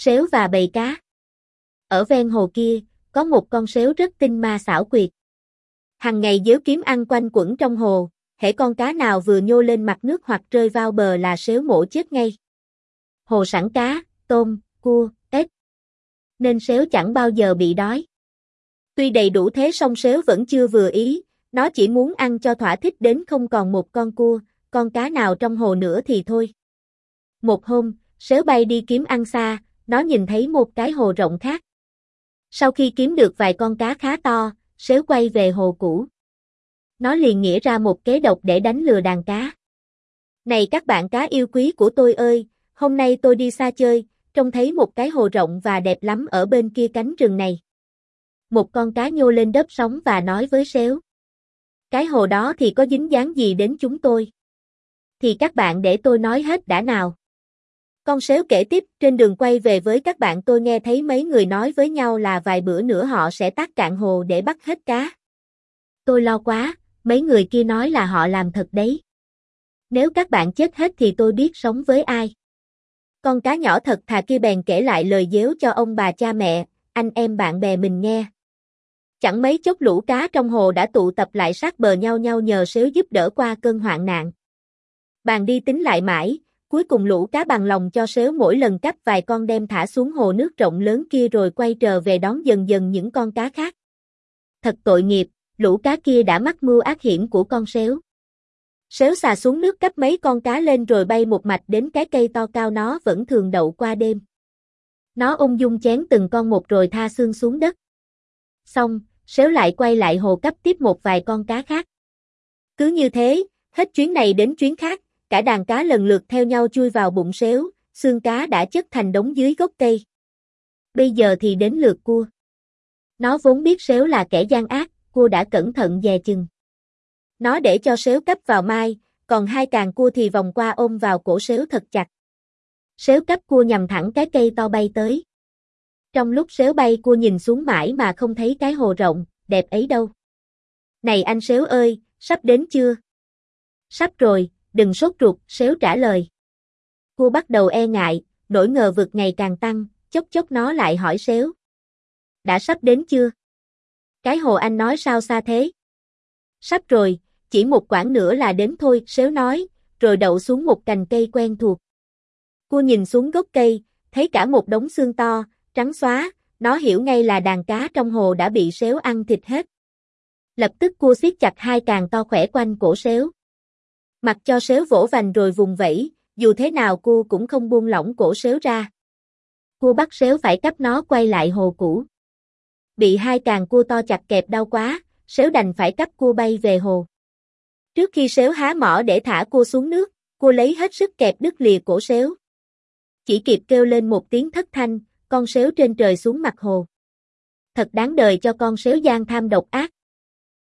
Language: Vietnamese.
Sếu và bầy cá. Ở ven hồ kia, có một con sếu rất tinh ma xảo quyệt. Hằng ngày dếu kiếm ăn quanh quẩn trong hồ, hễ con cá nào vừa nhô lên mặt nước hoặc rơi vào bờ là sếu mổ chết ngay. Hồ sẵn cá, tôm, cua, ếch. Nên sếu chẳng bao giờ bị đói. Tuy đầy đủ thế song sếu vẫn chưa vừa ý, nó chỉ muốn ăn cho thỏa thích đến không còn một con cua, con cá nào trong hồ nữa thì thôi. Một hôm, sếu bay đi kiếm ăn xa, nó nhìn thấy một cái hồ rộng khác. Sau khi kiếm được vài con cá khá to, sếu quay về hồ cũ. Nó liền nghĩ ra một kế độc để đánh lừa đàn cá. Này các bạn cá yêu quý của tôi ơi, hôm nay tôi đi xa chơi, trông thấy một cái hồ rộng và đẹp lắm ở bên kia cánh rừng này. Một con cá nhô lên đớp sóng và nói với sếu. Cái hồ đó thì có dính dáng gì đến chúng tôi? Thì các bạn để tôi nói hết đã nào. Con sếu kể tiếp, trên đường quay về với các bạn tôi nghe thấy mấy người nói với nhau là vài bữa nữa họ sẽ tác cạn hồ để bắt hết cá. Tôi lo quá, mấy người kia nói là họ làm thật đấy. Nếu các bạn chết hết thì tôi biết sống với ai. Con cá nhỏ thật thà kia bèn kể lại lời dếu cho ông bà cha mẹ, anh em bạn bè mình nghe. Chẳng mấy chốc lũ cá trong hồ đã tụ tập lại sát bờ nhau nhau nhờ sếu giúp đỡ qua cơn hoạn nạn. Bàn đi tính lại mãi, cuối cùng lũ cá bằng lòng cho sếu mỗi lần cắp vài con đem thả xuống hồ nước rộng lớn kia rồi quay trở về đón dần dần những con cá khác. Thật tội nghiệp, lũ cá kia đã mắc mưu ác hiểm của con sếu. Sếu xà xuống nước cấp mấy con cá lên rồi bay một mạch đến cái cây to cao nó vẫn thường đậu qua đêm. Nó ung dung chén từng con một rồi tha xương xuống đất. Xong, sếu lại quay lại hồ cấp tiếp một vài con cá khác. Cứ như thế, hết chuyến này đến chuyến khác, cả đàn cá lần lượt theo nhau chui vào bụng xéo, xương cá đã chất thành đống dưới gốc cây. Bây giờ thì đến lượt cua. Nó vốn biết xéo là kẻ gian ác, cua đã cẩn thận dè chừng. Nó để cho xéo cắp vào mai, còn hai càng cua thì vòng qua ôm vào cổ xéo thật chặt. xéo cắp cua nhằm thẳng cái cây to bay tới. Trong lúc xéo bay cua nhìn xuống mãi mà không thấy cái hồ rộng, đẹp ấy đâu. Này anh xéo ơi, sắp đến chưa? Sắp rồi, đừng sốt ruột, xéo trả lời. Cua bắt đầu e ngại, nỗi ngờ vực ngày càng tăng, chốc chốc nó lại hỏi xéo: Đã sắp đến chưa? Cái hồ anh nói sao xa thế? Sắp rồi, chỉ một quãng nữa là đến thôi, xéo nói, rồi đậu xuống một cành cây quen thuộc. Cua nhìn xuống gốc cây, thấy cả một đống xương to, trắng xóa, nó hiểu ngay là đàn cá trong hồ đã bị xéo ăn thịt hết. Lập tức cua siết chặt hai càng to khỏe quanh cổ xéo. Mặc cho sếu vỗ vành rồi vùng vẫy, dù thế nào cô cũng không buông lỏng cổ sếu ra. cô bắt sếu phải cấp nó quay lại hồ cũ. Bị hai càng cua to chặt kẹp đau quá, sếu đành phải cấp cua bay về hồ. Trước khi sếu há mỏ để thả cua xuống nước, cô lấy hết sức kẹp đứt lìa cổ sếu. Chỉ kịp kêu lên một tiếng thất thanh, con sếu trên trời xuống mặt hồ. Thật đáng đời cho con sếu gian tham độc ác.